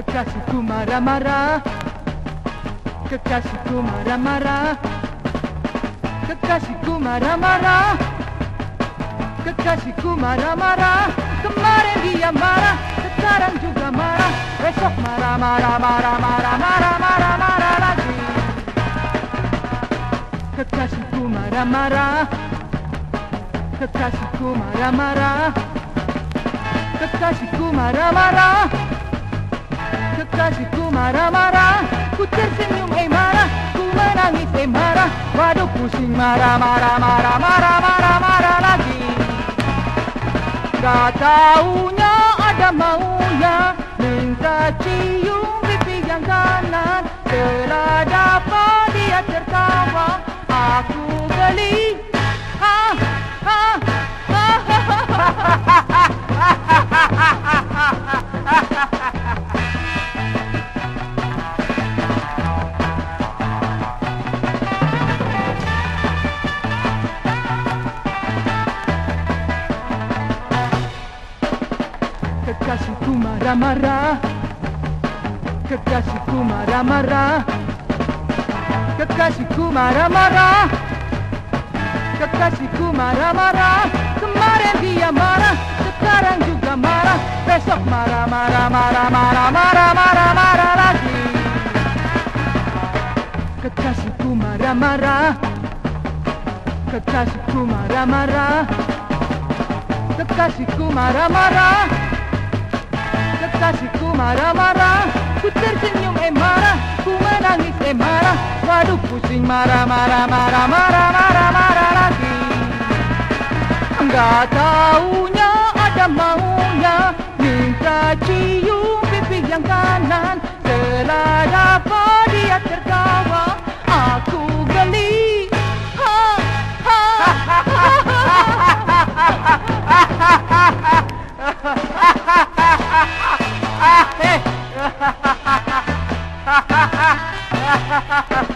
Kekasihku marah-marah. Kekasihku marah-marah. Kekasihku marah-marah. Kekasihku marah-marah. Kemarin dia marah Sekarang juga marah. Besok marah-marah marah-marah marah-marah marah lagi. Kekasihku marah-marah. Kekasihku marah-marah. Kekasihku marah-marah Kekasihku marah-marah Ku tersenyum eh marah Ku menangis eh marah Waduh pusing marah marah marah marah marah marah lagi Gak taunya Kekasihku marah-marah. Kekasihku marah-marah. Kekasihku marah-marah. Kekasihku marah-marah. Kemarin dia marah Sekarang juga marah. Besok marah-marah marah-marah marah-marah marah lagi. Kekasihku marah-marah. Kekasihku marah-marah. Kekasihku marah-marah Kekasihku marah-marah Ku tersenyum eh marah Ku menangis eh marah Waduh pusing marah-marah marah-marah marah-marah lagi. Enggak taunya ada maunya Minta cium pipi yang kanan. Setelah dapat dia tertawa ha, ha.